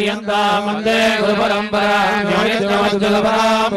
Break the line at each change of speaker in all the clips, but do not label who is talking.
नादयामनमध्यमास्मराजादिपर्यन्ताम् वन्दे गुरुपरम्पराम् योनित्यमद्गुरुपराम्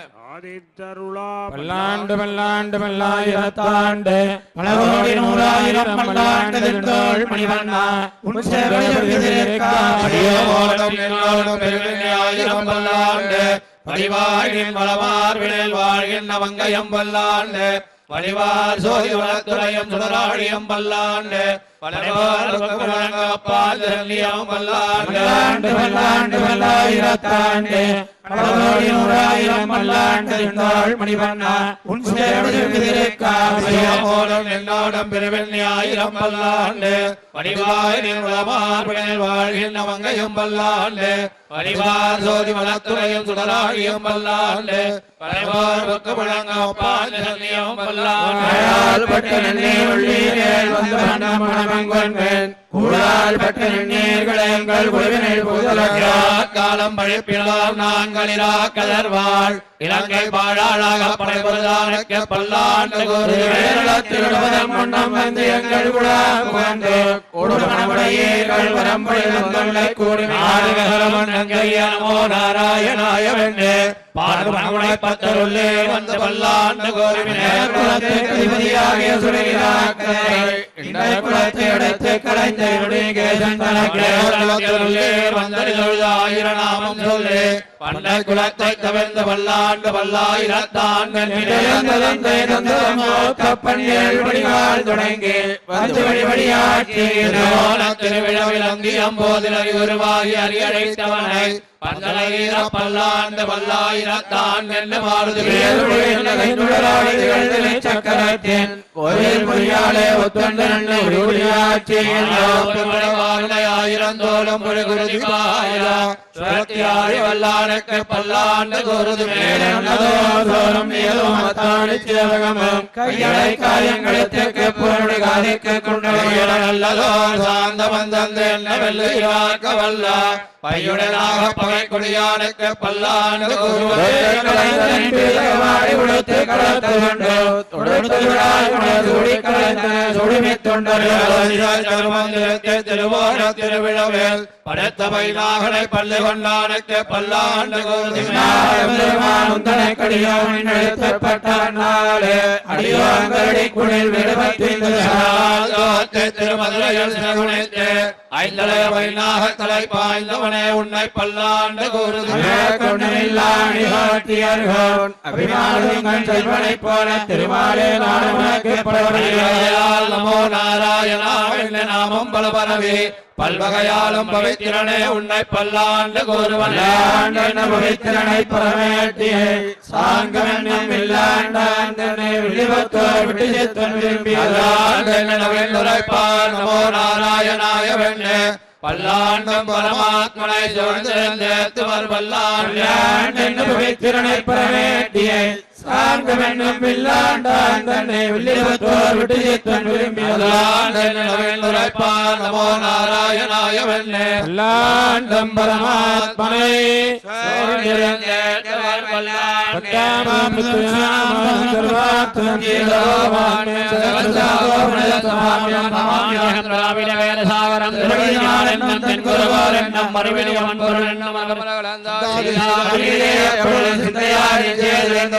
பல்லாண்டு பல்லாண்டு பல்லாயிரத்தாண்டு பல கோடி நூறாயிரம் பல்லாண்டு திருந்தோள் மணிவண்ணா. உன்
ஆயிரம் பல்லாண்டு. படிவாழின் வளவார்வினில் வாழ்கின்ற மங்கையம் பல்லாண்டு. வடிவார் சோதி வளத்துறையும் சுடராழியம் பல்லாண்டு. என்னோடம் பிரிவில் ஆயிரம் பல்லாண்டு வடிவாயின் உளமார்பினில் வாழ்கின்ற மங்கையும் பல்லாண்டு சோதி பக்க
பட்ட
பல்லாண்டு
நன்னே உள்ளீரேல் வந்த வண்ணம் மணமங்கொன்வேன் கூழால் பட்ட நன்னீர்கள் எங்கள் குழுவினில் புகுதலா
காலம் பழிப்பினால் நாங்களிரா கதர்வாள் இலங்கை பாழாளாக படைபுரதானுக்கு பல்லாண்டு
திருடபதம் முன்னம் வந்து எங்கள் குழா புகழ்ந்து. கொடுமணமுடையீர்கள் வரம்புடைய கூடி
நாராயணாய வெண்ணே பார்வனை பத்தருள்ளே பல்லாண்டு
குலத்தை அதிபதியாகிய குலத்தை அடைத்து கலைந்த
ஆயிரநாமம் சொல்லு. பண்டை குலத்தை தவிர்ந்த பல்லாண்டு பல்லாயிரத்தாண்டு
தொடங்கி வந்து
திருவிழாவில் உருவாகி அறியழைத்தவனை பந்தலகீர பல்லாண்டு பல்லாயிரத்தான்
சக்கரத்தின் கோயில்
வல்லானுக்கு பல்லாண்டு
சேவகமும் கையடை பொருளை காதிக்கு
சாந்த என்ன வெள்ளையாக்க வல்ல பையுடனாக பகை கொடியானுக்கு பல்லாண்டு
உடுத்து கலத்து கொண்டு தொடுத்து விழாய் சூடி கலந்த சுடுமி
திருமந்திரத்தை திருவோண திருவிழவில் படைத்த பைநாகனை பள்ளி கொண்டானுக்கு பல்லாண்டு
உந்தனை கடியோன் எழுத்தப்பட்ட நாளே. அடியோங்கடி குளிர் விடுபத்தின்
திருமதுரையில் ஐந்தலைய வைநாக தலை பாய்ந்தவனே உன்னை பல்லாண்டு கூறுது.
போல திருமாலே நான் உனக்கு
பல்வகையால் நமோ நாராயணா என்ற நாமம் பல பரவி பல்வகையாலும் பவித்திரனே உன்னை பல்லாண்டு கூறுவன்.
பவித்திரனை பரமேட்டியே சாங்கமென்னும் விழிவத்தோர் விட்டு விரும்பியதான்
நமோ நாராயணாய வெண்ணே பல்லாண்டும் பரமாத்மனை சூழ்ந்திருந்தேத்துவர் பல்லாண்டு
பவித்திரனை பரமேட்டியே சாங்கமென்னும் இல்லாண்டாண்டனை விழிவத்தோர் விட்டு செத்தன் விரும்பியதான்
உரைப்பார் நமோ நாராயணாய வெண்ணே
பல்லாண்டம் பரமாத்மனை
வேதம் திராவிட வேத சாகரம் திருவடியார் என்னும் தென்குருவார் என்னும் மறுவினிய மண்பொருள் என்னும்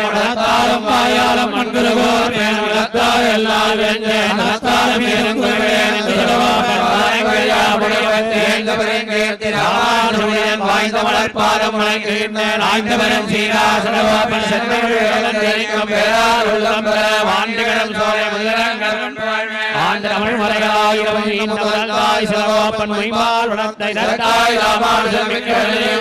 மனத்தாலும் வாயாலும் மண்குருவோர் மேலத்தால் மனத்தாலும் இருங்குருவேன் வாய்ந்த மலர்பாதம் வணங்குகின்றேன் ஆய்ந்தவரும் சீராசனவாபன் பேரால் உள்ளம் பெற வாண்டுகளும் சோலை முதலங்கள் ஆண்ட தமிழ் மலைகளாயிரம் முதலாய் சிலவாப்பன் மைமால் வளர்த்த இதற்காய் ராமானுஜம் மிக்கவரையும்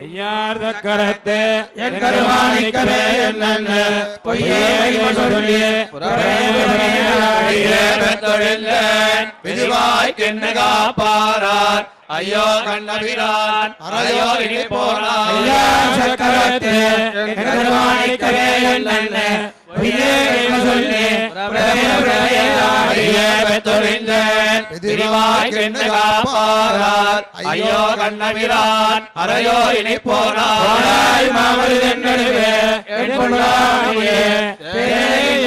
மெய்யாவும் நினைந்த என் முதலாகி என்ன பொய்யே வாழ்வினையும் ஓயம் குருவையும்
ஆதித்தருளா
ஐயார் என்னென்ன பொய்யே சொல்லி
விதிவாய்க்கென்ன காப்பாரார் ஐயோ கண்ணபிரான் அறையோ இனி போனார்
ஐயார் சக்கரத்தே என் கருமாணிக்கவே என்னென்ன? பொய்யே சொல்லி
ஐயோ கண்ணபிரான் அறையோ இனி
போனாய் பேய்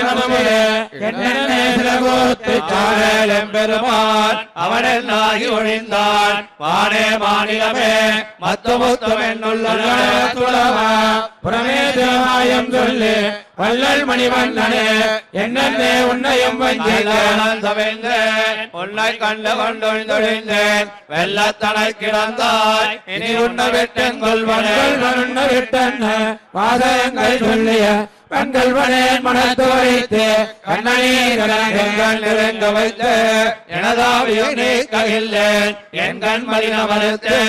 என்னென்ன சிலகோத்து சாரலம் பெருமான்
அவனென்னாகி ஒழிந்தான். வானே மாநிலமே மத்துமுத்தம் என்னுள்ள
துளவா புறமேதமாயம் சொல்லு வள்ளல் மணிவண்ணனே என்னென்ன உன்னையும் வஞ்சிக்க
உன்னை கண்டு கொண்டொழிந்தொழிந்தேன் வெள்ளத்தனை கிடந்தாய் இனி உன்னை விட்டென் கொள்வனே.
உன்ன விட்டன்ன வாதங்கள் சொல்லிய கண்கள் மனேன் மனத்து வைத்து கண்ணனீர்
கண்கள் நெருங்க வைத்து எனதாவியும் நீக்ககில்லேன் என் கண் மலின மறுத்து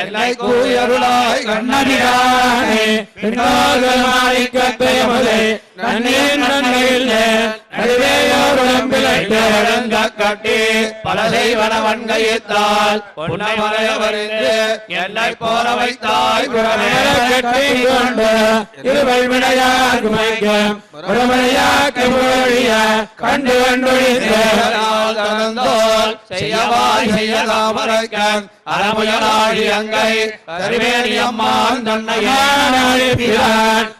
என்னை கூயருளாய்
கண்ணனிரானே பின்னோர்கள் மாணிக்கத்தை முதலை நன்னீர் நன்மையில்லை நடுவேயோர்
வழங்க கட்டி பல செய்வன வன்கையித்தால் உன்னை மறைய வரிந்து என்னை போற வைத்தாய்
கட்டி கொண்டு குமைக்கும் ஒருமலையாக்க மொழிய கண்டு கண்டொழிந்து
தனந்தோல் செய்யவாய் செய்ய அறமுயலாழி அங்கை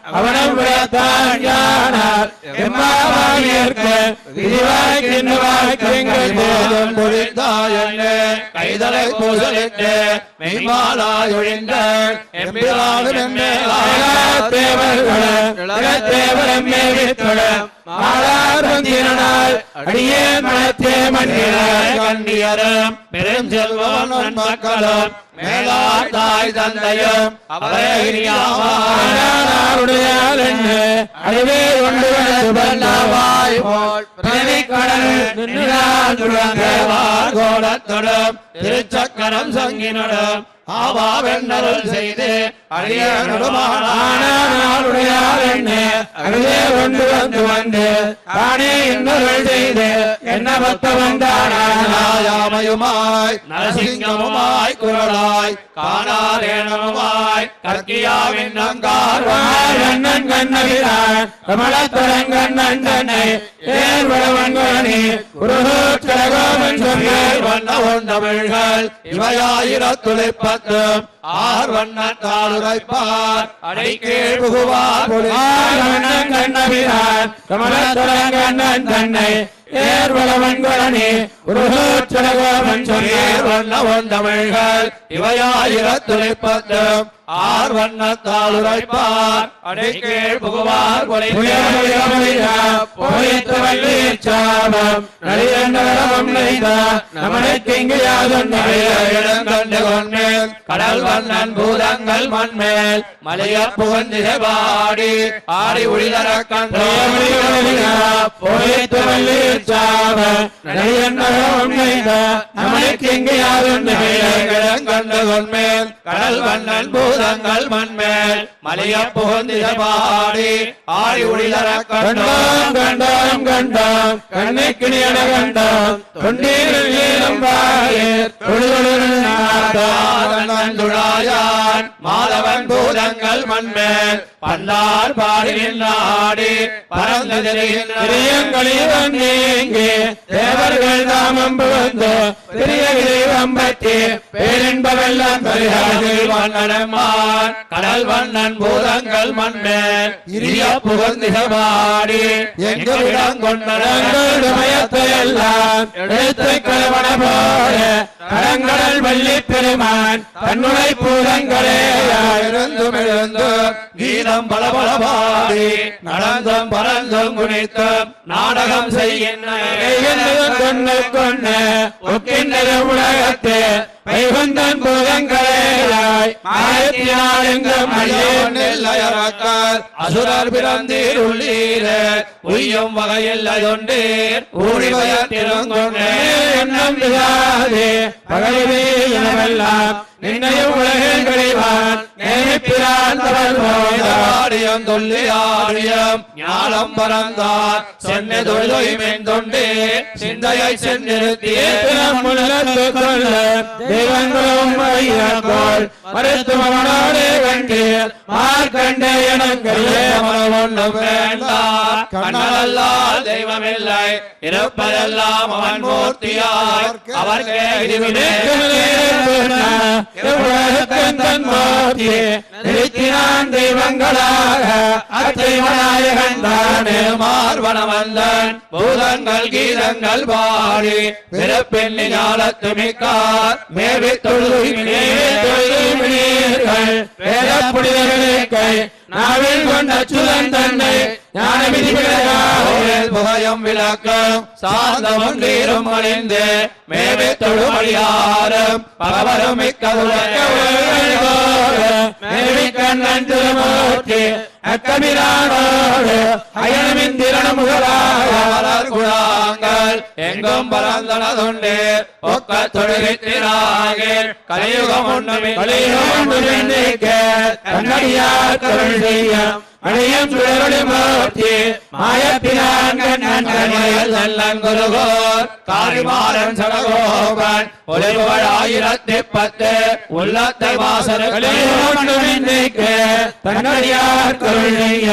அவனம் விடத்தான் விதிவாய்க்கின்ற வாக்கியங்கள் போதும்
பொழித்தாயன்னு கைதலை பூசலிட்டு மெய்மாலாயொழிந்த எம்பிரானும் எம்மேலாய்.
தேவரம் மேவித்துடன் அடியே மனத்தே மன்னினார்
கண்டியரும் பெரும் செல்வம் நன்மக்களும் மேலார் தாய் தந்தையும்
அதுவே கொண்டு வந்து போல். கடல் நின்றார்
கோலத்தொடும் திருச்சக்கரம் சங்கினடும் ஆவாவென்னருள் செய்து
அருளே கொண்டு வந்து வந்து தானே இன்னொருள் செய்து என்ன பத்த வந்தானாய்
நரசிங்கமுமாய் குரலாய் காணாரேணமுமாய் கற்கியாவின் நங்கார்
கண்ணன் கண்ணவிரான் கமலத்துடன் கண்ணன் தன்னை ஏர்வளவன் குரணி குருகோச்சரகோமன் சொன்னார்
வண்ண ஒன்றமிழ்கள் இவையாயிரத்துளிப்பத்தும் ஆர் வண்ணத்தாளுரைப்பார். அடைக்கீழ் புகுவார்
கமலத்துடன் கண்ணன் தன்னை ஏர்வளவன் குரணி குருகோச்சரகோமன்
நேர்
சொன்னார்
வண்ண ஒன்றமிழ்கள் இவையாயிரத்துளிப்பத்தும் ஆர் வண்ணத்தாளுரைப்பார் புகுவார் கடல் வண்ணன் பூதங்கள் மண்மேல் மலைய புகந்திசை பாடி ஆடி ஒளிதர
போயித்து வள்ளீர் சாபம் நலிதண்டவரம்
கடல் வண்ணன் பூதங்கள் மண்மேல் மலைய புகந்திசை பாடி ஆடி ஒளிதர
கண்டோம் கண்டோம் கண்டோம் கண்ணைக்கிணியன கண்டோம் தொண்டீரில் நீளம்
மாதவன் பூதங்கள் மண்மேல் பல்லார் பாடி நின்றாடி பறந்து
பிரியங்களிவன் நீங்கி தேவர்கள் தாமம் புகுந்து பிரிய தெய்வம் பற்றி பேரின்பவெல்லாம் பரிகாரில்
வண்ணனமான். கடல் வண்ணன் பூதங்கள் மண்மேல் இரிய புகழ்ந்திகமாடி எங்களிடம் கொண்டனங்கள்
மயத்தை எல்லாம் எடுத்து கலவன போல கடங்கடல் வள்ளி பெருமான் தன்னுடை பூதங்களே
இருந்தும் எழுந்து கீத பல பல நடந்தம் நடந்தும் பறந்தும் குனித்தும் நாடகம் செய்கின்ற
கொண்டு ஒக்கின்ற உலகத்தே. வைகுந்தன் பூதங்களேயாய் மாயத்தினால் எங்கும்
அயரக்கார். அசுரர் பிறந்தீர் உள்ளீர உய்யும் வகையில் அதொண்டீர் ஊழி பயத்திருங்கொண்டே
எண்ணம் விழாதே. பகலிலே எனவெல்லாம் நின்னையும் உலகில் கிடைவான் நேமிப்பிரான் தவறு
ஆடியம் தொல்லி ஆடியம் ஞானம் பறந்தார் சென்னை தொழில் தொண்டே சிந்தையை சென்றிருத்தியே
முள்ளத்து கொள்ள
ஒன்றும் வேண்டாம். கண்ணல்லால் தெய்வமில்லை. இருப்பதெல்லாம் அவன் மூர்த்தியார் அவர்
நிறுத்தினான் தெய்வங்களாக. அத்தைவநாயகன் தானே
மார்வனவந்தன் பூதங்கள் கீதங்கள் பாடி பிறப்பெண்ணி ஞாலத்து மிக்கார் மேவி தொழுதுமினே
தொழுதுமினீர்கள் நாவில் கொண்ட சுதன் தன்னை ஞான விதிவிலகாவில்
புகயம் விளக்கம். சாந்தமும் நீரும் அணிந்து மேவி தொழுமடியாரும் பகவரும்
கண்ணன் திருமூர்த்தி அக்கபிரானோடு அயனமிந்திரன் முதலாக
குழாங்கள். எங்கும் பறந்தனதுண்டு ஒக்க தொழுகித்திராகில். கலியுகம் ஒன்றுமே
கண்ணடியார் கருள் செய்ய சுழவழி மூர்த்தி மாயப்பிரான் கண்ணன் கண்மையில்
நல்லன் குருகோர் காரிமாறன் சடகோபன் ஒளிபுகழ் ஆயிரத்தி பத்து உள்ளத்தை வாசல்களே
தன்னடியார் கருள் செய்ய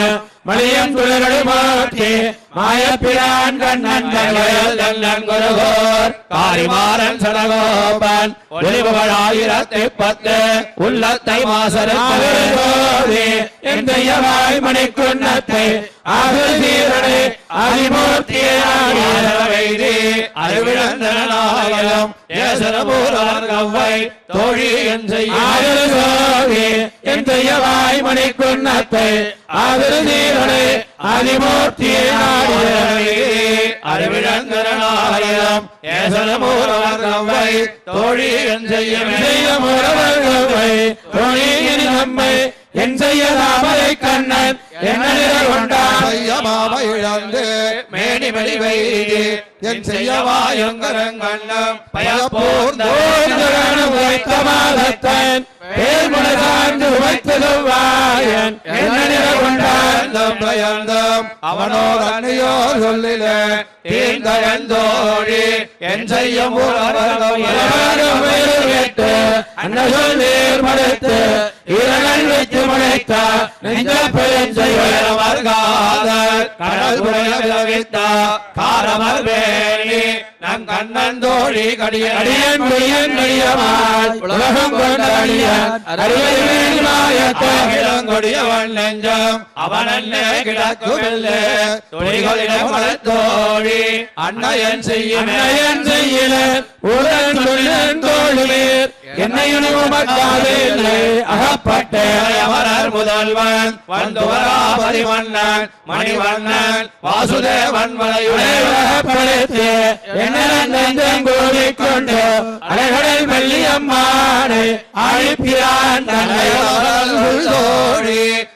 மணியம் சுழலொளி மூர்த்தி மாயப்பிரான் கண்ணன் கண்மையில்
குருகோர் காரிமாறன் சடகோபன் ஒளிபுகழ் ஆயிரத்தி பத்து உள்ளத்தை வாசல்களே
எந்தையவாய் மணிக்குன்னத்தை ஆகுதீரனை அதிமூர்த்தியாடியவை
அறிவிழந்தனாயிரம் ஏசரபூரார் தோழி என் செய்ய
மணிக்குன்னத்தை அதிமூர்த்தியாடியவை
அறிவிழந்தனாயிரம் ஏசரபூரார் கவ்வை தோழி என் செய்ய
செய்ய முறவர்களை தொழில் நம்மை என் செய்ய தாமரை கண்ணன்
இழந்து மேனி மெலிவைதி என் செய்யவாயுங்கரங்கண்ணம் பயப்போர்ந்த
வைத்த மாதத்தன்
அவனோர் அன்னையோ சொல்லிலே தீர்ந்தோழி என் செய்யும்
கேட்டு அன்னசொல் நீர் மடுத்து இரங்கள் வைத்து முளைத்தா நெஞ்ச பெருஞ்செய்வர்
கடல் விளவித்த காரமர் வேணி நம் கண்ணன் தோழி கடிய
அடியன். உலகம் கொண்ட அடியன். அறிவை மாயத்தை
இளங்கொடியவன் நெஞ்சம் அவன் கிடக்குமில்லை. துணிகளிடம் தோழி அன்னையன் செய்யும்
அன்னையன் செய்யல. உடன் அகப்பட்ட
அமரர் முதல்வன். வந்துவராபதி மன்னன் மணிவண்ணன். வாசுதேவன்
என்ன கூறிக்கொண்டு அலைகளில் வெள்ளியம்மானை அழிப்பிரான் தன்னை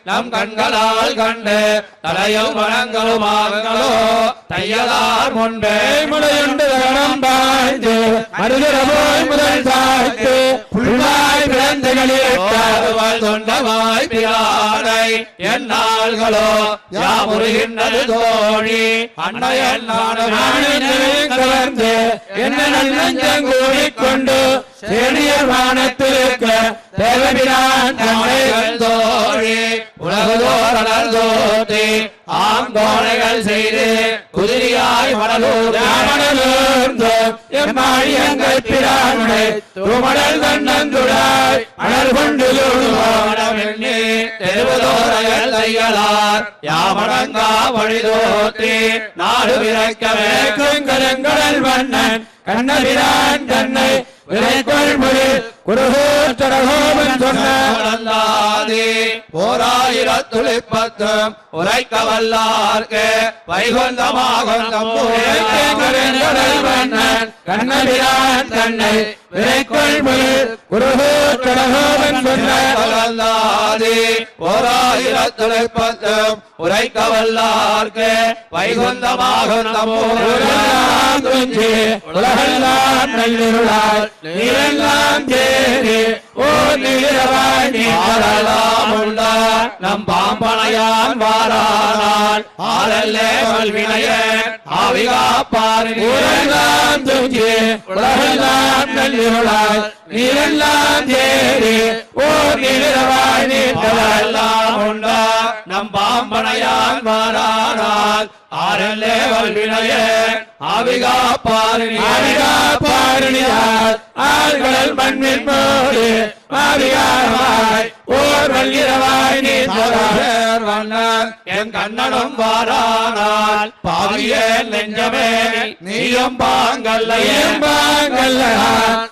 நம் கண்களால் கண்டு தலையும் வணங்களுமாங்களோ தையலார் முன்பே
முளையுண்டு கணம் பாய்ந்து மருதர போய் முதல் சாய்த்து புல்வாய் பிறந்துகளிட்ட
ஆடுவாள் தொண்டவாய் பிரானை என்னாள்களோ யாமுறுகின்றது தோழி. அன்னையன்
கலந்து என்ன நஞ்சம் கூறிக்கொண்டு செடியர் வானத்திருக்க தேவபிரான் தன்னை
தோழி உலகதோரலர் தோத்தி ஆங்கோலைகள் செய்து குதிரியாய் மணலூர்
ராமணலூர்ந்து எம்மாழியங்கள் பிரானை துமடல் தன்னந்துடாய் அனல் கொண்டு
மாடமெண்ணி தெருவதோரையல் தையலார் யாமடங்கா வழிதோத்தி நாடு விரைக்கவே
கருங்கடல் மன்னன் கண்ணபிரான் தன்னை விரைக்கொள் மொழி குருகோத்தரகோபன் சொன்ன
கலந்தாதி உரைக்க வல்லார்க்கு
கண்ணபிரான் தன்னை விரைக்கொள் மொழி குருகோத்தரகோபன் சொன்ன
கலந்தாதி ஓராயிரத்துழைப்பத்தும் உரைக்க வல்லார்க்கு வைகுந்தமாக
உலகெல்லாம் துஞ்சி, உலகெல்லாம் நல்லிருளால் நீரெல்லாம் சேரி ஓ நீரவாய் நீ
உண்டா. நம் பாம்பனையான் வாரானால். ஆரல்லே வல்வினையே ஆவிகாப்பாரின்
ஊரெல்லாம் துஞ்சி உலகெல்லாம் நல்லிருளாய் நீரெல்லாம் சேரி ஓ
நம் பாம்பனையான் வாரானால் ஆளல்லே வல்வினையன் ஆவிகாப்பாரின்
ஆவிகா பாரணியார். ஆழ்கடல் மண்ணின் மோடு ஆவிகாரமாய். ஓர் வல்கிறவாய் நீ
வண்ணன் என் கண்ணனும் வாரானால். பாவியே நெஞ்சமே நீயும் பாங்கல்லையே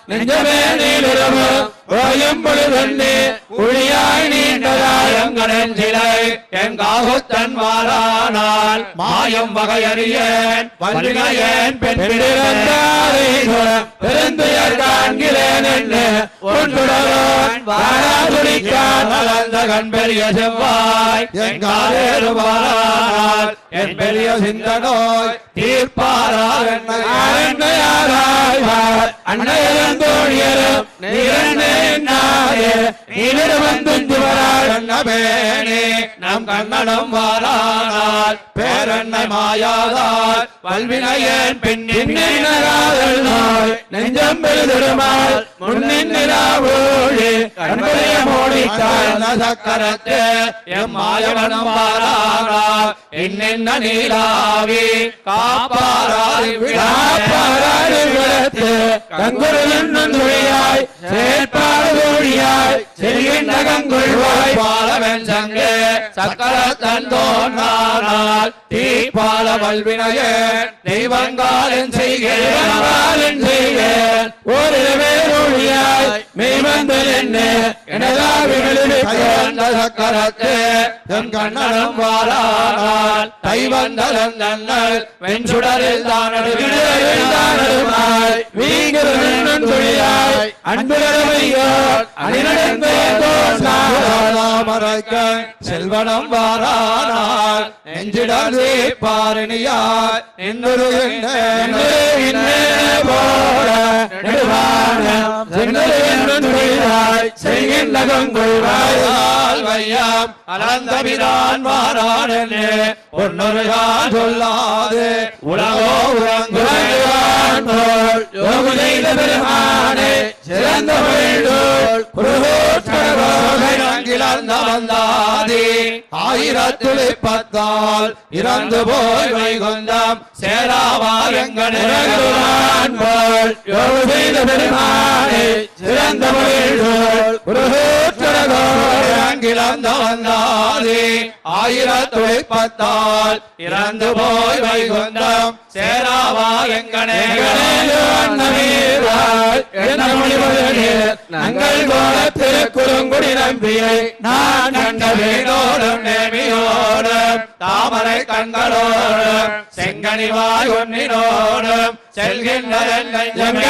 நெஞ்சமே நீளுறவு. ஓயும் பொழுதொன்னே ஒளியாய் நீண்டதாயம்
சிலை என் காகுத்தன் மாயம் வகையறியேன் வல்வினையேன் பெண்
பெருந்துயர் காண்கிறேன் என்று ஒன்றுடரோன் வாராதுடிக்கான்
வளர்ந்த கண் பெரிய செவ்வாய் என் என் பெரிய சிந்தனோய் தீர்ப்பாரால்
அன்னையரும் தோழியரும் நீரண்ணே நீவிடவந்துவராள்
கண்ணபேனே நம் கண்ணனும் வாரானால் பேரன்னை மாயாதார் வல்வினையேன்
பின்னினராதல் நோய் நெஞ்சம் பெருதிருமாள் முன்னின் நிலாவோழி கண்புடைய மோடித்தாள்
சக்கரத்தே எம் மாயவனம் வாரானால் என்னென்ன நீலாவி காப்பாராய்
காப்பாராடு விளத்து கங்குருளின் துணியாய் செயற்பாடு தோழியாய் செல்கின்ற கங்குள்வாய்
பாலவன் சங்கே சக்கர தந்தோன்னால் தீபால வல்வினையே தெய்வங்காலன் செய்கிறேன்
ஒரு வேறொழியாய் ஓரிரவே ஒழியாய் மெய்வந்தல் என்ன எனதாவி விளைவிக்க
கைவந்த சக்கரத்தே. என் கண்ணனும் வாரானால் கைவந்தலன் நன்னல் வெஞ்சுடரில்
தான் வீங்கிருந்தன்
செல்வனம் வாரானால் நெஞ்சிடே பாரணியார். என்னுருகின்றேன் வையாம். அனந்தபிரான் வாரானே பொன்னொருகான் சொல்லாது. உலகோ உறங்குவான்
யோகு செய்த பெருமானே சிறந்த
வந்தாதி ஆயிரத்துளி பத்தால் இறந்து போய் வைகுந்தம் சேராவார் எங்கனே
உறங்குவான் போல் யோகு செய்த பெருமானே சிறந்த
இறங்கிலர்ந்த வந்தாதி ஆயிரத்துளி பத்தால் இறந்து போய் வைகுந்தம் எங்கனே
நங்கள் கோல திருக்குறுங்குடி நம்பியை நான் கண்ட
கண்டவேனோடும் நேமியோடும் தாமரை கண்களோடும் செங்கனிவாய் ஒன்னினோடும் செல்கின்றதன் நெஞ்சமே.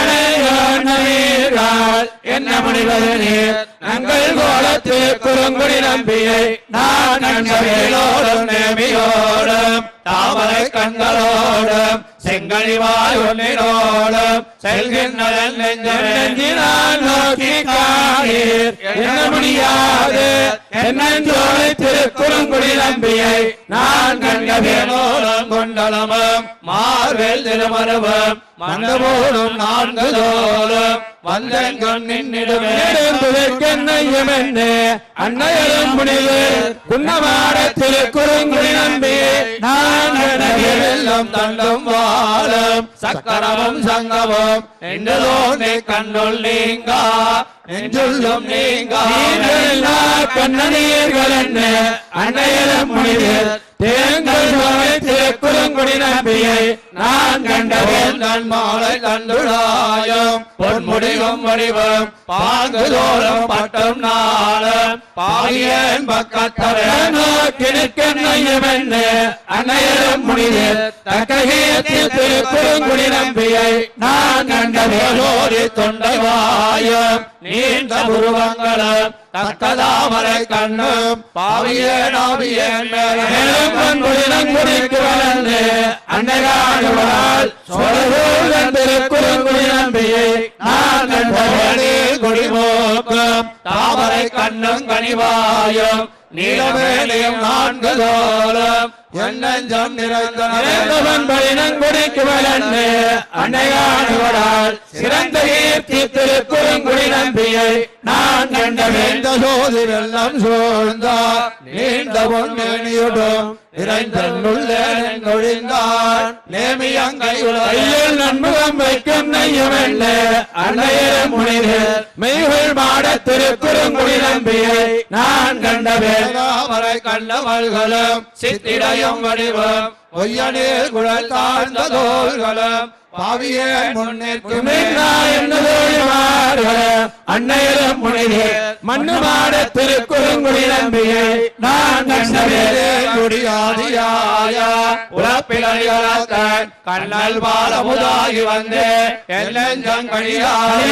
என்ன முனிவது நீர்? நங்கள் கோலத்து குறுங்குடி நம்பியை நான்
கண்டவேனோடும் நேமியோடும் தாமரை கண்களோடும் செங்கனிவாய் ஒன்னினோடும் செல்கின்றதன் நெஞ்சமே
நோக்கி காணீர். என்ன முடியாது? என்னோடு திருக்குறுங்குடி நம்பியை நான் கண்டவேனோ
வேலோலம் கொண்டலமும் மார்வேல் திருமருவம் மண்டபோடும் நான்கு தோலும்
அன்னையரும் முடிவு குன்னமாட திருக்குறுங்குடி நம்பி.
வெள்ளம் தண்டும் வாழும். சக்கரமும் சங்கமும் நெஞ்சலோனே கண்ணுள் நீங்கா. நெஞ்சுள்ளும் நீங்கா.
கண்ணநீர்கள் என்ன. அன்னையரும் தேங்கள் திருக்குறுங்குடி நம்பியை நான் கண்டவேல்
கண் மாலை கண்டுடாயும் பொன்முடிவும் வடிவம் பாங்கு தோறும் பட்டும் நாளும். பாகியன் பக்கத்தரே
கிணக்கென்னையமென்னு அன்னையரும் முடிவு தக்ககீயத்தில் திருக்குறுங்குடி நம்பியை நான் கண்டவேன்
வேலோரி தொண்டைவாயும் நீண்ட உருவங்களும் தக்கதாமரை கண்ணு பாவியே
மேலும் பண்புடினங்குடிக்கு வளர்ந்து அன்னைகாடுவாள் சோழர்கள் திருக்குறுங்குடி நம்பியை நான் கண்டவேன்
குடிமோக்கும் தாமரை கண்ணும் கனிவாயும் நீலவேலியும் நான்கு தோலும் என்னஞ்சம் நிறைந்தனவே
சிறந்தவன் பழினங்குடிக்கு வளர்ந்து அன்னையாடுவதால் சிறந்த கீர்த்தி திருக்குறுங்குடி நம்பியை நான் கண்டவேன்.
நீண்ட சோதி வெள்ளம் நீண்ட பொன்மேனியுடும் இறைந்தன்னுள்ளே நொழிந்தான். நேமியங்கை
கையில் நன்முகம் வைக்கும் நையமெல்ல அன்னையர முனிது மெய்கள் மாட திருக்குறுங்குடி நம்பியை நான் கண்டவேன்
தாமரை கண்ணமல்களும் சித்திரையும் வடிவம் ஒய்யனீர் குழல் தாழ்ந்த தோள்களும் பாவியே முன்னிற்கும்
அன்னையரும் முனிது மண்ணு மாட திருக்குறுங்குடி நம்பியை நான் கண்டவேன்
குடியாதியாய உலப்பிழைகளத்தன் கண்ணல் பாலமுதாகி வந்து. எல்லெஞ்சம் கழியாய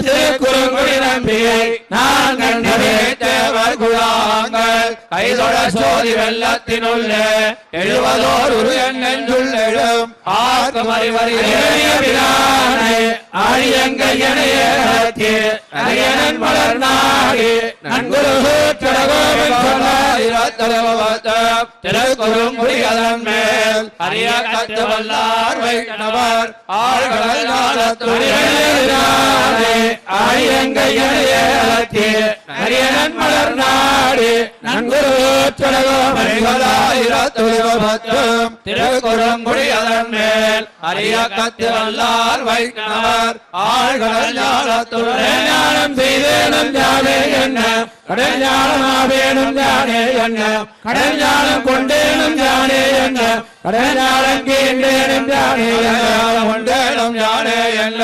திருக்குறுங்குடி நம்பியை நான் கண்டவேன்
தேவர் குழாங்கள் கைதொட சோதி வெள்ளத்தினுள்ளே எழுவதோர் உரு என்னென்றுள் எழும். ஆர்க்கும்
மலர் நாடி நன்குரு
மேல் அரிய கத்து வல்லார் வைணவர் ஆழ்கடல்
அரியன் மலர் நாடு நன்குரு
பத்தும் திருக்குறுங்குடியதன் மேல் அரிய கத்து வல்லார் வைணவர் ஆழ்கடல்
ஞானம் செய்தேனும் ஜானே என்ன? கடல் ஞானம் ஆவேனும் ஜானே என்ன? கடல் ஞானம் கொண்டேனும் ஜானே என்ன? கடல் ஞானம் கீண்டேனும் ஜானே என்ன?
கொண்டேனும் யானே என்ன?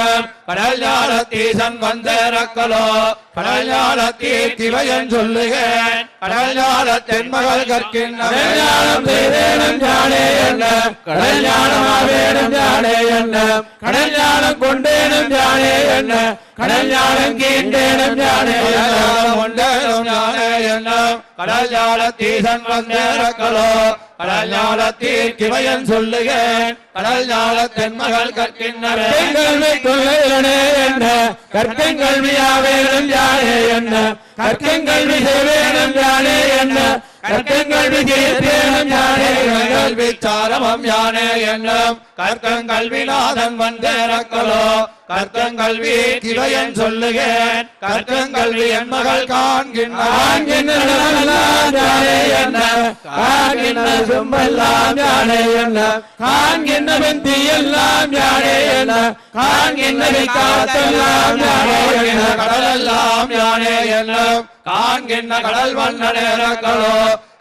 கடல் ஞானத்தீசன் வந்தேரக்கலோ கடல் ஞானத்தீர் கிவையன் சொல்லுகேன் கடல் ஞான தென்மகள் கற்கின்ற
கடல் ஞானம் செய்தேனும் ஜானே என்ன? கடல் ஞானம் ஆவேனும் ஜானே என்ன கடல் ஞானம் கொண்டேனும் ஜானே கீண்டேனும் ஜானே என்ன?
கொண்டேனும் கடல் ஞானத்தீசன் வந்தேரக்கலோ கடல் ஞானத்தீர் கிவையன் சொல்லுகேன். கடல் ஞான தென்மகள் கற்கின்றன
என்ன? கற்கங்கல்வியாவேனும் யானே என்ன? கற்கங்கல்வி செய்வேனும் யானே என்ன? கற்கங்கல்வி தீர்த்தேனும் யானே
கல்வி சாரமம் யானே என்னும். கற்கங்கல்விநாதன் வந்தேரக்கலோ கற்கங்கல்வி கிவையன் சொல்லுகேன். கற்கங்கல்வி என் மகள் காண்கின்ற
காண்கின்ற சும்பெல்லாம் யானே என்ன? காண்கின்ற வெந்தி எல்லாம் யானே என்ன? காண்கின்ற காத்தெல்லாம் யானே என்ன?
கடலெல்லாம் யானே என்ன? காண்கின்ற கடல் வண்ண நேரங்களோ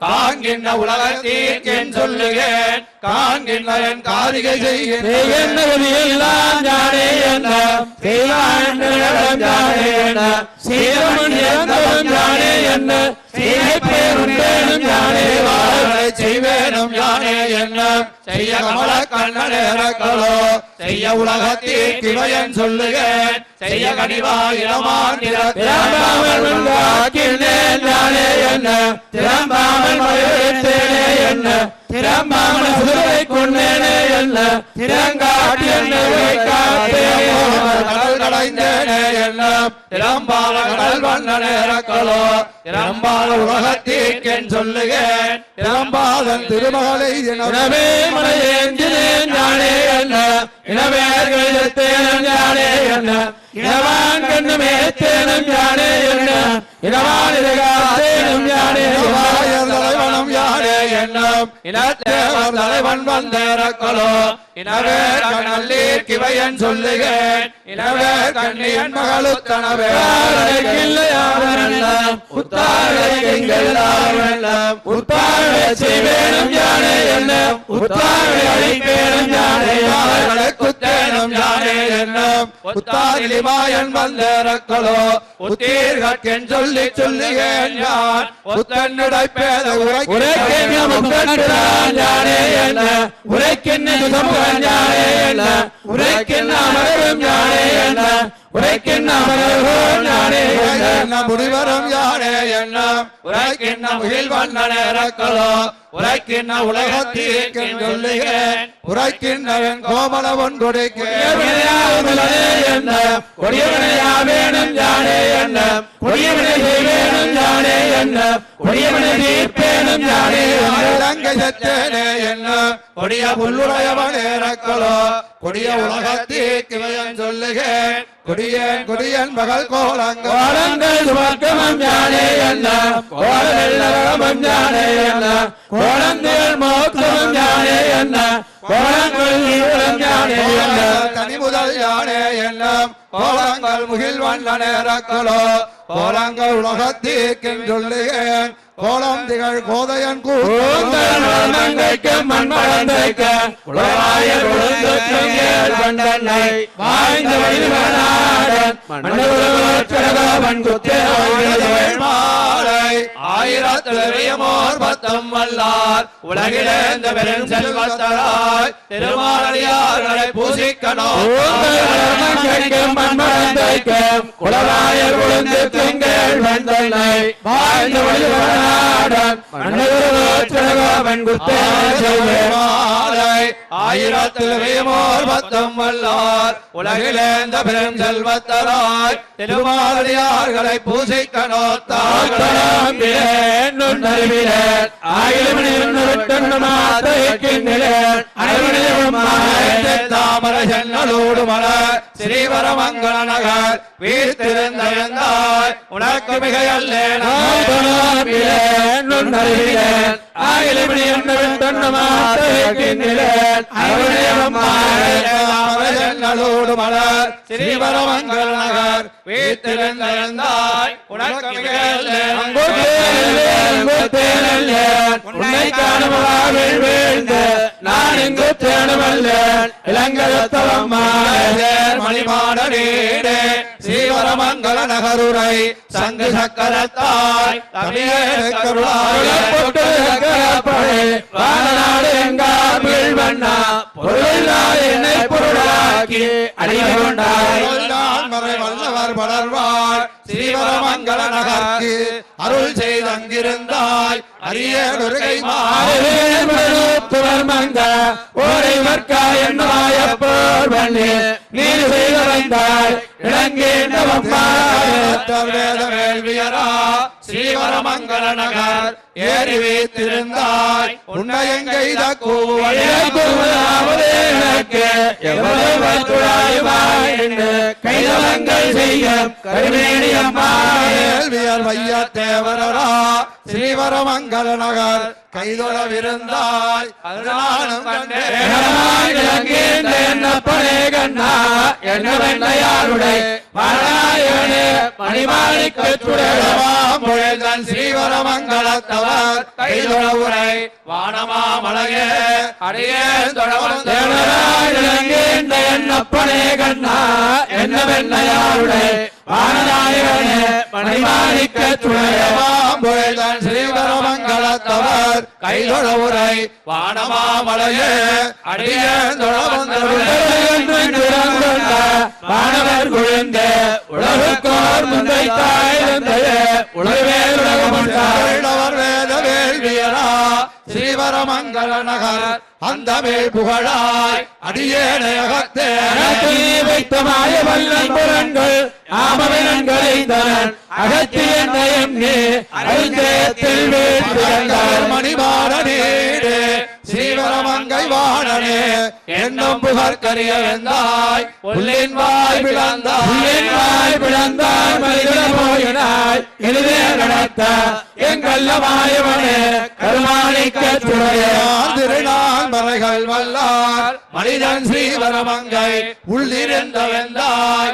காண்கின்ற உலகத்தீர்க்கென் சொல்லுகேன் காண்கின்ற காரிகை செய்கின்ற
செய்கின்ற என்ன? செய்வான் என்ன? சீரமன் என்ன? சீனை பேருண்டேனும் யானே
வாழை செய்வேனும் யானே என்ன செய்ய கமல கண்ணனேரக்களோ செய்ய உலகத்தில் கிவையன் சொல்லுகேன் செய்ய கனிவாயிரமான்
திறம்பாமல் காக்கினேன் யானே என்ன திறம்பாமல் மறைத்தேனே என்ன திறம்பாமல் சுதை கொண்டேனே என்ன திறங்காட்டி என்னை காத்தேனே
கடல் கடைந்தேனே என்ன திறம்பால கடல் வண்ணனேரக்களோ திறம்பால உலகத்தீர்க்கென் சொல்லுகேன். இளம்பாதன் திருமகளை
இனவே மலையேந்தினேன் ஞானே என்ன இனவேர்கள் எத்தேனும் யானே என்ன இனவான் கண்ணுமே தேனும் யானே என்ன? இனவான் இதகாத்தேனும் யானே
தலைவனும் யாரே என்னும் இனத்தேவர் தலைவன் வந்தேரக்களோ இனவே கண்ணல்லீர் கிவையன் சொல்லுகேன். இனவே மகளுத்தனவே. யானே என்னும் உத்தாரிலிமாயன் வந்தேரக்களோ? உத்தீர்கற்கென் சொல்லி சொல்லுகேன் யான்? உத்தன்னுடை பேத முடிவரும் யானே என்ன? உரைக்கின்ற உரைக்கின்ற உலகத்தீர்க்கின் உரைக்கின்றவன் கோமலவன்
யானே என்ன? கொடியவனை செய்வேனும் யானே என்ன? கொடியவனை தீர்ப்பேனும் யானே என்ன?
இலங்கை சத்தேனே என்ன? கொடிய புல்லுடையவனேரக்களோ கொடிய உலகத்தீர்க்கு சொல்லுகேன் கொடியன் கொடியன் மகள் கோலங்கள்.
கோலங்கள் சுமக்கமம் யானே என்ன கோலமெல்லவம் யானே என்ன கோலங்கள் மோக்கமம் யானே என்ன கோலங்கள் என்ன
தனி முதல் யானே என்னும் கோலங்கள் முகில் வண்ணனேரக்களோ கோலங்கள் உலகத்தீர்க்கின் சொல்லுகேன். கோலம் திகழ் கோதையன்
ஆகிறது
மாலை. ஆயிரத்திலோர் பத்தம் வல்லார். உலகிலேந்த பெரும் செல்வத்தராய் திருமாலியார்களை பூசிக்கணும்.
மண்மலர்மங்கைக்கும் மண்மலர்ந்தைக்கும் குளவாய திங்கள் வந்தனை வாழ்ந்து வழிபடாடன் வழிமனாடன் மண்டபவன் குத்தே
பத்தம் வல்லார். உலகிலேந்த பெரும் செல்வத்தராய் திருமாலியார்களை ஆயிரம் தாமர சென்னலோடு மலர் ஸ்ரீவரமங்கல நகர் வீர்த்திருந்தாய் உனக்கு சென்னலோடு ஸ்ரீவரமங்கல நகர் வீர்த்திருந்தாய் உனக்கு மிகையல்லேன்
உன்னை காணுமாவில் வீழ்ந்து நான் இங்கு தேடுமல்லேன் இளங்கலத்தவம்மாள்
மணிமாட நீடே ஸ்ரீவரமங்கல நகருரை சங்கு சக்கரத்தாய் தமிழருளாய்
வானநாடு எங்காபில் வண்ணா பொருளா என்னை பொருளாக்கி அடிமை கொண்டாய்
மறை வல்லவர் வளர்வார் ஸ்ரீவரமங்கல நகர்க்கு அருள்
ஓரை போர் பண்ணி நீர் செய்து வைந்தாய் இளங்கேண்டவம்மாள்
வேத வேள்வியரா ஸ்ரீவரமங்கல நகர் ஏறி வைத்திருந்தாய். உன்னையங்கை தக்கூவழி
கைதளங்கள் செய்யும் கருமேனியம்மாள்
வேள்வியர் வைய தேவரரா ஸ்ரீவரமங்கல நகர் கைதொழவிருந்தாய். அதனாலும் கண்டேன்
என்னப்பனே கண்ணா. என்ன வெண்ணையாருடை மரணாயனே மணிமாணிக்க சுடரவாம்
முழங்கன் ஸ்ரீவரமங்கலத்தவர். கைதொழவுரை வானமாமலகே அடியே தொழவந்தேன
என்னப்பனே கண்ணா என்ன வெண்ணையாருடை வானநாயகனே மணிமாணிக்க சுழலே
ஸ்ரீவரமங்கலத்தவர் கைதொழ உரை வானமாமலையே அடியேன்
வானவர் குழுந்த உலகுக்கோர் முந்தை தாய் தந்தையே உலகவேல் உலகமுண்டாய்
வேத வேள்வியரா ஸ்ரீவரமங்கல நகர் அந்த மேல் புகழாய். அடியேனை அகத்தே.
அகத்தி வைத்தமாய வல்லன் புலன்கள் ஆமவினன்களை தரன். அகத்தி என்னையும் நீ அறிந்தேத்தில் வீழ்ந்தார்
மணிமாட ஸ்ரீவரமங்கை வாணனே என்னும் புகழ்கரிய வெந்தாய் புல்லின் வாய் பிளந்தாய்
வாய் பிளந்தாய் மனித போயினாய் எளிதே நடத்த எங்கல்லமாயவனே கருமாணிக்க சுடைய
திருநாள் வல்லார் மனிதன் ஸ்ரீவரமங்கை உள்ளிருந்த வெந்தாய்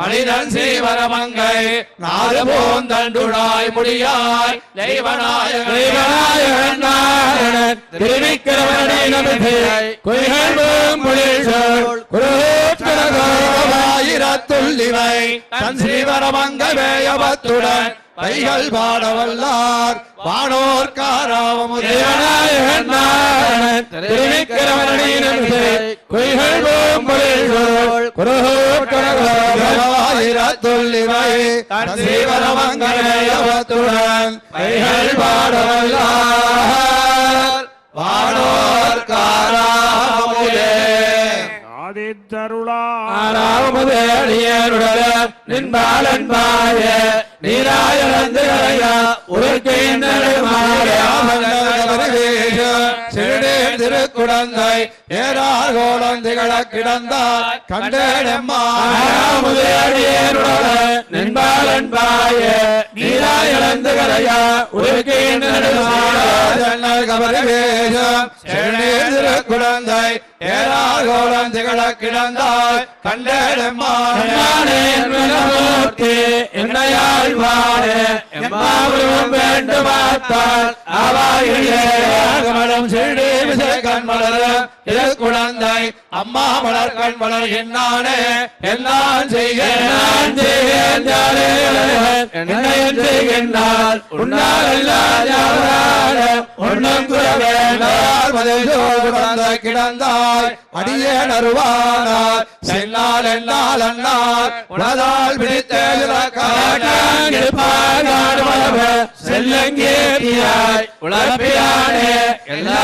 மனிதன் ஸ்ரீவரமங்கை நாலு போந்தண்டுழாய் முடியாய் தெய்வநாயகன்
திருவிக்கிரமணி நமது சோழ் குருகோத்கரகோபாய்
ஆயிரத்துள்ளிவை தன் ஸ்ரீவரமங்க வேயபத்துடன் கைகள் பாடவல்லார் வானோர் காராவமுதே
தேவநாயகன் நாரணன் திருவிக்கிரமணி நமது கொய்கள்
கைகள் பாடவல்லார் வானோர் காராவமுதே
ஆதித்தருளா
ஆறாவது உருக்கின்ற
திருக்குடந்தை ஏறார் கோலம் திகழ கிடந்தார். கண்டேடம்மா
நின்பாலன்பாய நீராயலந்து கரையா உருக்கின்ற
திருக்குடந்தை ஏறார் கோலம் திகழ கிடந்தார். கண்டேடம்மா
மூர்த்தி என்னையாள் வாழ எம்மாவும் வேண்டுமாத்தால் அவாயிலே
கமலம் செடி விசை கண் மலர திருக்குழந்தை அம்மா மலர் கண் மலர் என்னானே? என்னான் செய்க
நான் செய்கின்றாலே என்னையும் செய்கின்றால் உன்னால் அல்லாத
குழந்தை கிடந்தாய் அடியே நருவானார் சென்னால் என்னால் அண்ணார் உனதால்
செல்லங்கேட்டியாய் உழப்பியானே எல்லா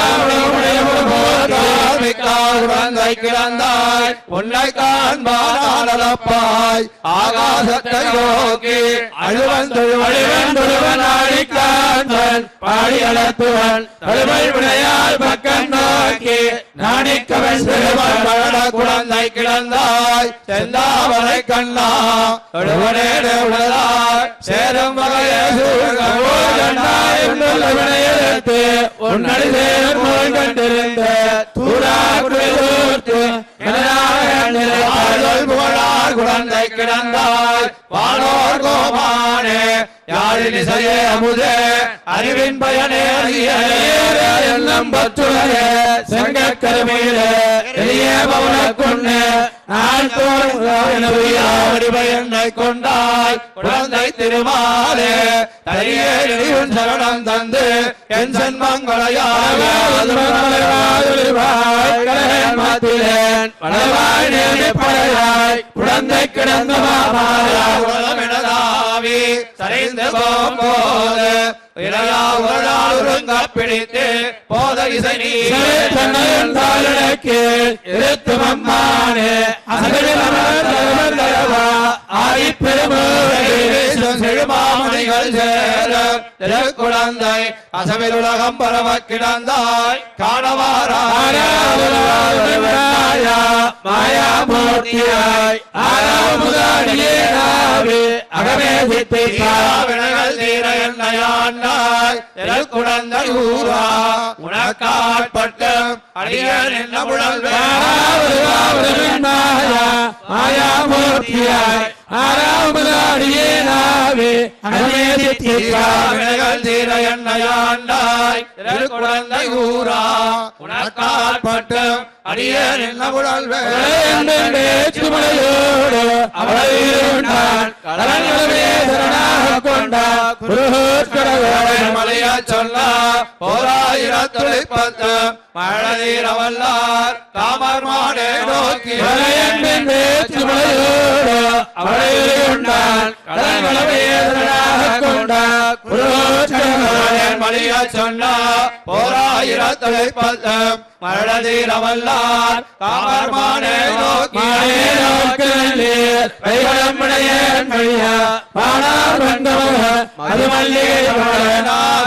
குழந்தை கிடந்தாய். உன்னை காண்பானப்பாய் ஆகாசத்தை நோக்கி அழுவன்
அழிவன் தொழுவன் ஆடிக்காந்தன் பாடி அளத்துவன் தழுவல் விளையால் பக்கம் நோக்கி நாணிக்கவன்
சிறுவன். குழந்தை கிடந்தாய். செந்தாவரை கண்ணா உடலாய் சேரும்
உன்னடி போல் கண்டிருந்த தூரா குடிதூர்த்து
புகழார் குழந்தை கிடந்தாய். வானோர் கோமானே யாழின் இசையே அமுதே அறிவின் பயனே அறிய.
எல்லாம் பற்றுடைய செங்கக்கருமையிலே கொண்டு நான் தோறும்
என்னை கொண்டாய் குழந்தை திருமாலே தரியே இறைவன் சரணம் தந்து என் சன்மங்களையாக
குழந்தை கிடந்த
உலகமிடதாவி சரிந்து போகும்போது பிடித்து போத இசை நீ செழுமாமணிகள் சேர திருக்குழந்தை அசமில் உலகம் பரவ கிடந்தாய். காணவாராயா.
மாயாமூர்த்தியாய். ஆறாமுதாடியே நாவே அகமே
வினைகள் தீர என்னையாண்டாய் திருக்குழந்தை ஊரா உனக்காட்பட்ட அடியன் என்ன புழல்
மாயா மூர்த்தியாய் நாவே
தீராவினைகள் தீர என்னையாண்டாய் குழந்தை ஊரா உனக்காற்பட்டு அடியே நின்ன புழல்வே
சுமலையோடு அவளை சரணாக கொண்ட குருகோத்கரவேடன்
மலையா சொன்ன போராயிரத்துளை பத்து மழதீர வல்லார் தாமர் மாடே நோக்கி
மாடே நோக்கிலே மொழியா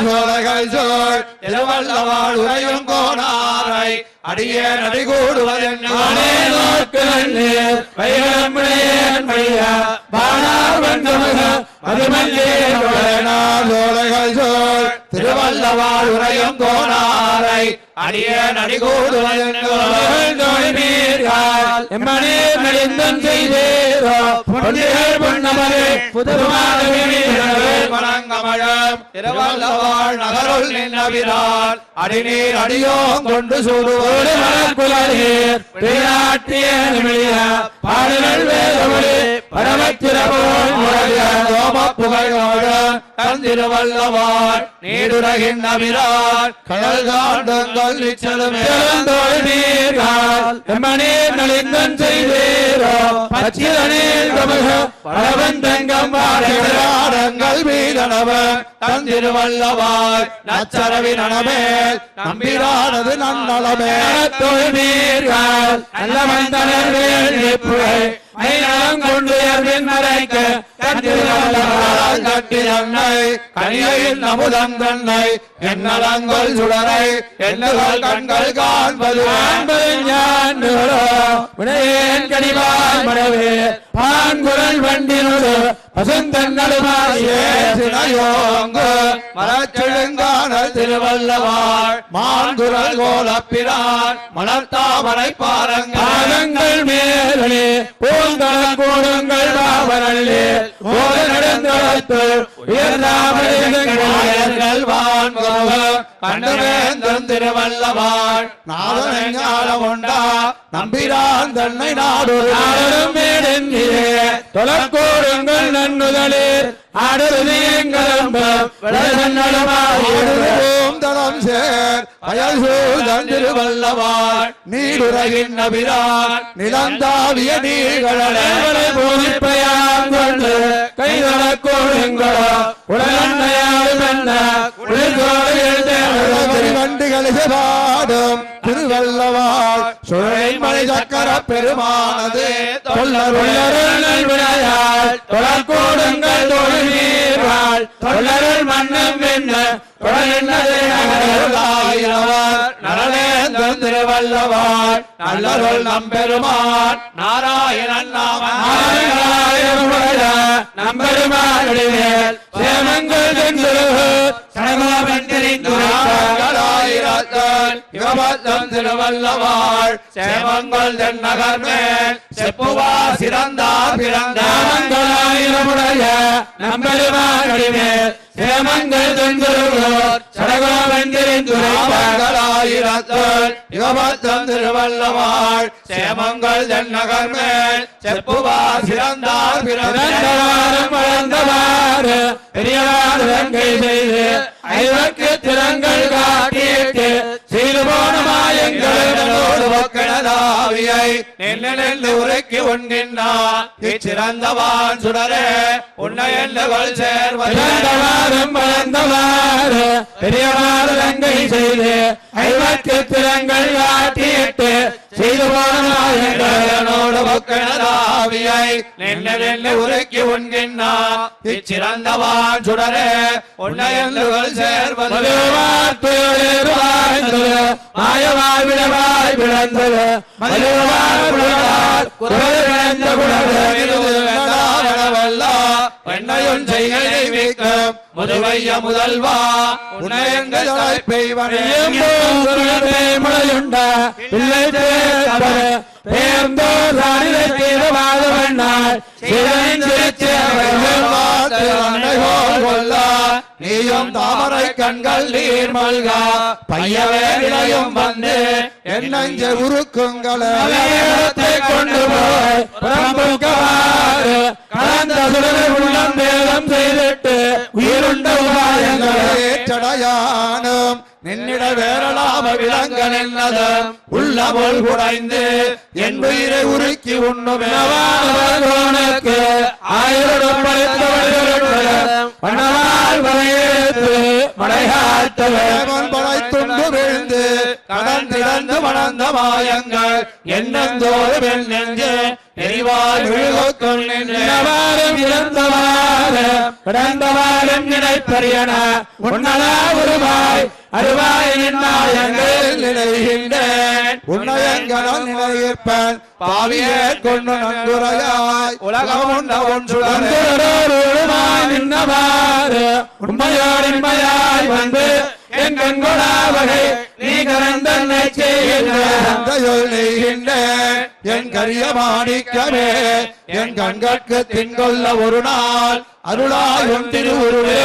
சோலைகள் சோழ் எதுவல்லவாள் உரையும் கோணாரை அடியே நடிகூடுவதென்ன
மாடே நோக்கிலே வைகளம்படையன் மொழியா பாடார் வந்தவக மதுமல்லிகை
சோலைகள் சோழ் திருவல்லவாள் உரையும் கோனாரை அடியே நடிகூடுவதென்ன
செய்தேரோ பொன்னமரே புதுமானவே
திருவல்லவாள் நகருள் நின்றவிரால் அடிநீர் அடியோம் கொண்டு சூடுவோடு
மலர்குலரீர் பேராட்டிய நிமிழிய பாடல்கள் வேதமொழி. பரமத்திரபோல் முறைய
சோம புகழோடு தந்திருவல்லவாள் நீடுரகின்ற விரால் கடல் காண்டங்கள் நிச்சலுமே.
நீர்கால் எம்மனே நலிந்தன் செய்தேரோ
மீதனவன் நச்சரவி நனமேல் நம்பிரானது நன்னலமே.
நல்ல வேள்விப்புகை மைநலம் கொண்டு மறைக்க
கட்டி தன்னை கனியில் நமுதன் தன்னை என்னலங்கள் சுடரை என்னகள் கண்கள் காண்பது.
பான்குரல் பசுந்தன்னலுமாயே
சினையோங்கு மரச்செழுங்கான திருவல்லவாள் மாங்குரல் கோலப்பிரான் மலர்த்தாமரை பாரங்கள்
மேலே பூந்தள கூடுங்கள் பாவனல்லே ஓத நடந்தளத்து உயர்ந்தாமல்
வான்கோக கண்டவேந்தன் திருவல்லவாள் நாதனஞானம் உண்டா நம்பிரான் தன்னை நாடு.
ஆடலும் மேடென்னிலே தொலைக்கூடுங்கள் நன்னுதலில் ஆடலும்
ஓம் தளம் சேர். அயல் சூழன் திருவல்லவாள் நீடுரையின் நபிரான் நிலந்தாவிய நீர்களே
போதிப்பையான் கொண்டு கைதொழக்கூடுங்களோ உடலண்டையாடும் என்ன? உளிர்கோடு
வண்டிகளை பாடும் திருவல்லவாள். சுழலின் மலை சக்கர பெருமானது
தொல்லருள் மன்னம் என்ன?
நரவேந்தன் திருவல்லவாள் நல்லருள் நம்பெருமான். நாராயணன்
நம்பெருமானுடைய சேமங்கள் சென்று சடகோபன்
நாராயணன் யுகபத்தம் திருவல்லவாள் சேமங்கள் தென்னகர் மேல் செப்புவா சிறந்தார் பிறந்தார்
நாமங்களாயிரமுடைய நம்பெருமானுடைய சேமங்கள் சென்றுள்ளோர் சடகோபன்
ஆயிரத்தல் யுகபத்தம் திருவல்லவாள் சேமங்கள் தென்னகர் மேல் செப்புவா சிறந்தார் பிறந்தார்
வளர்ந்தவாறு. பெரியவாதங்கை செய்து ஐவர்க்கு திறங்கள் காட்டியிட்டு செய்து போன மாயங்களோடு
ஒக்கணதாவியை நின்று நின்று உரைக்கு உண்கின்றான் இச்சிறந்தவான் சுடரே உன்னை என்னவள்
சேர்வதவாரும் வளர்ந்தவாறு பெரியவாறு செய்து ஐவர்க்கு திறங்கள் காட்டியிட்டு செய்து போன மாயங்களோடு
நோடு ஒக்கணதாவியை நின்று நின்று உரைக்கு உண்கின்றான் இச்சிறந்தவான் சுடரே உன்னை என்னவள் சேர்வது
மாயவாய் விடவாய் விளந்தது மதுவாய் விழவார் குரல் விளந்த
பெண்ணையும் செய்கை வைக்கும் முதுவைய முதல்வா உன்னை எங்கள்
பிள்ளை பேர்ந்தோ சாரிலை தீரவாத வண்ணாள் சிறனின் சிரிச்சு
நீயும் தாமரை கண்கள் நீர் மல்கா பையவே விளையும் வந்து என்னஞ்ச உருக்குங்களை. ஏற்றடையானும் நின்னிட வேறலாம விளங்க நின்னது உள்ளமுள் குடைந்து என் உயிரை உருக்கி உண்ணுமே
ஆயிரம் படைத்தவர்களும் பணவால்
மாயங்கள் என்னந்தோறு வெண் நெஞ்சே எரிவாய் விழுகொத்துள் நின்று
வாரம் இறந்தவாரம் கடந்தவாரம் நினைப்பறியன. உன்னதா உருவாய் அருவாய் நின்னாயங்கள்
நிலைகின்றேன் உன்னையங்களால் நிலையிருப்பேன் பாவியே கொண்டு உலகம் உண்ட
நின்னவாறு உண்மையோடின்மையாய் வந்து என் கண்கொடா வகை நீ கரந்தன்னை செய்கின்ற
என் கரிய மாணிக்கமே என் கண்கட்கு தின்கொள்ள ஒரு நாள் அருளாய் உன் திருவுருவே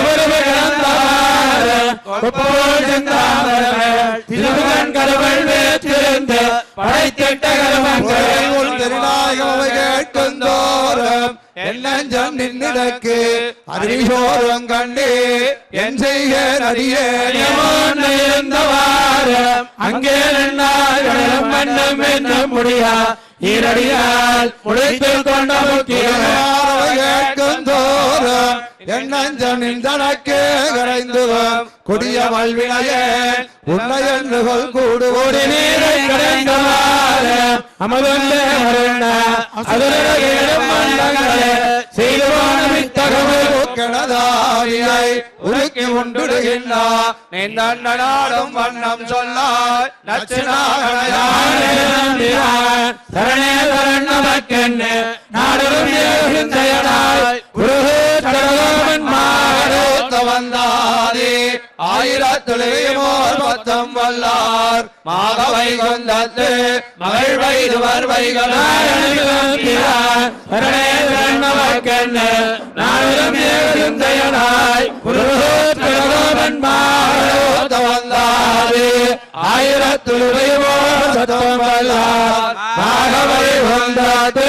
படைத்திட்ட
கேட்கும் தோறும் என் நெஞ்சம் நின்னிடக்கு அறிவோரம் கண்டே என் செய்க நடிகேன்
இருந்தவாரம் அங்கே மன்னம் என்ன முடியா? ஈரடியால் முடித்துக் கொண்ட
கேட்கும் தோறும் என் நெஞ்சம் கரைந்துவோம். கொடிய வாழ்வினையே உன்னை என்று கொள் கூடுவோடி
நீரை கடைந்தவாறு அமர்ந்தே வருண்ண வித்தகமும்
உருக்கி உண்டுடுகின்றார் நின்றநாடும் வண்ணம் சொல்லாய் நச்சினாகணையாய்
சரணே
ஆயிரத்துளையோர் மொத்தம் வல்லார் மாதவை கொந்தத்து மகள் வயது வருவைகளாய்
சரணே சரண சத்தம் வல்லார். மாதவை வந்தது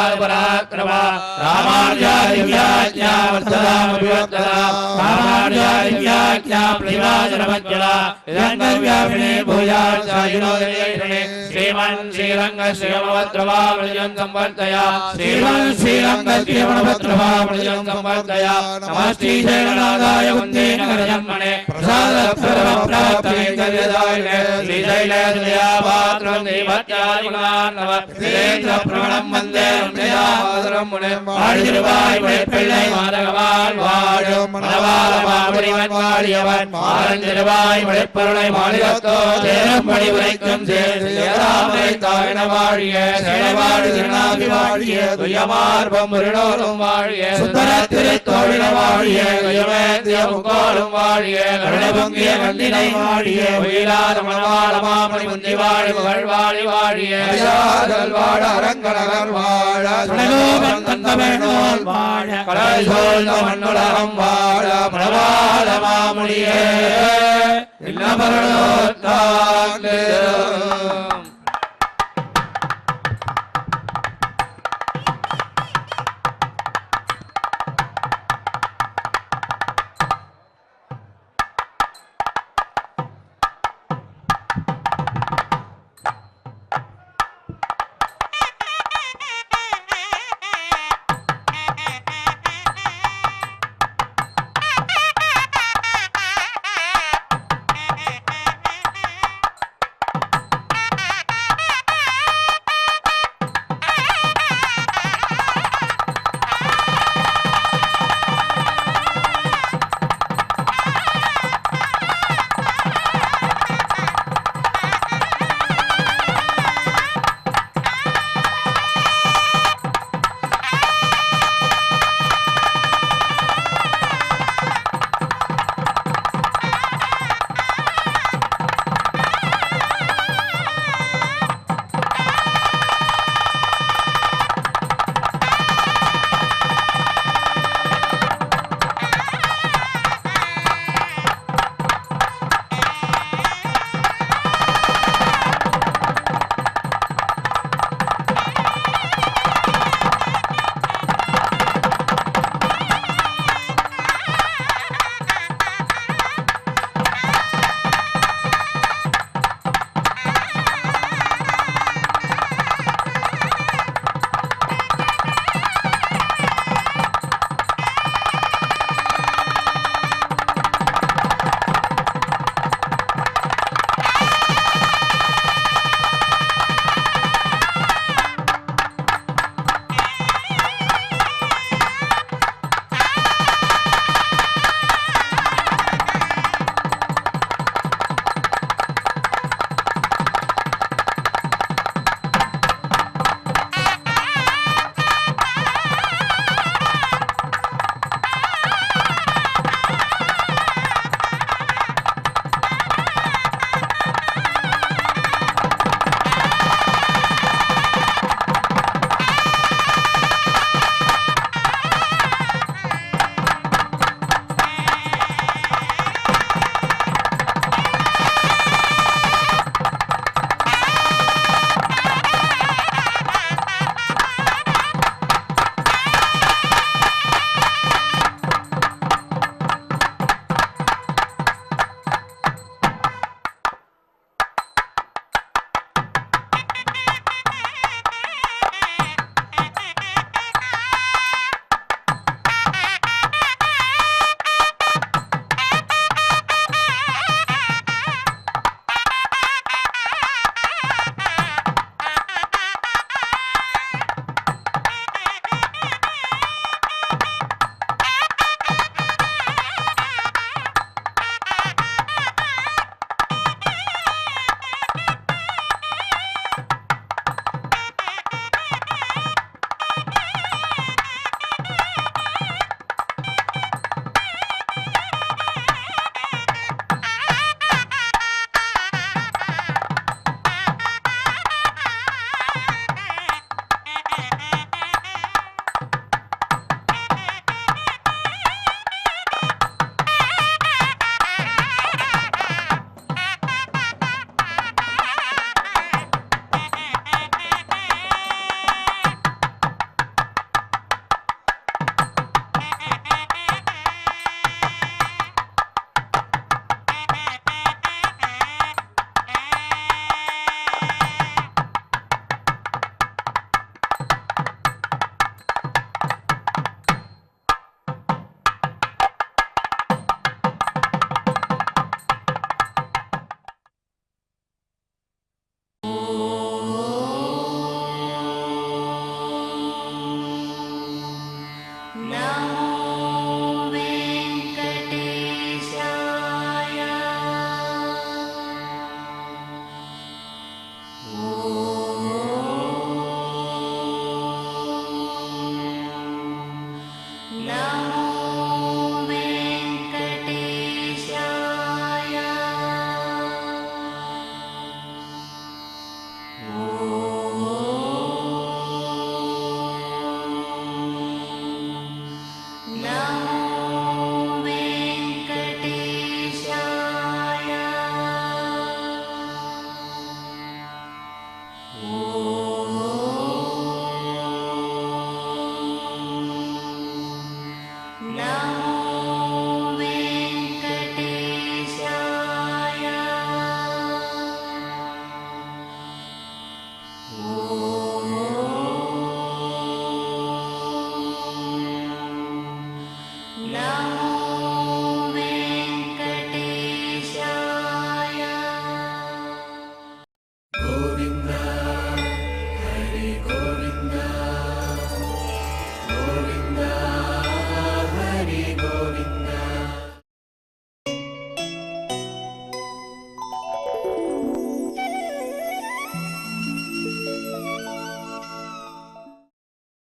காலே வியாழ பராக்கிரமா ராமானுஜாதி வியாஜ்யா வர்த்ததாம் அபிவர்த்ததாம் ராமானுஜாதி வியாஜ்யா பிரதிவாஜனமஞ்சலா இதங்கள் வியாபினே பூஜார் சாயுனோதரே ஸ்ரீமன் ஸ்ரீரங்க ஸ்ரீமவத்ரவாமலிஜம் சம்பர்த்தயா பிள்ளை மாதகவான் வாழும் மணவாள வாழியவன் மாறந்திருவாய் மழைப்பொருளை மாளிகத்தோ தேரம் பணி உரைக்கும் சேராமரை தாயின வாழிய சேவாடு திருநாபி வாழிய துயமார்பம் முருடோரும் வாழிய சுந்தர திருத்தோழின வாழிய துயமேந்திய முக்கோளும் வாழிய கருண கண்டினை வாழிய உயிலாத மணவாள முந்தி வாழி புகழ் வாழி வாழிய வாழ அரங்கநகர் வாழ
கடலோபன் தந்தமேனோல் வாழ
கடல் மண்ணுலகம் வாழ மாமுனியே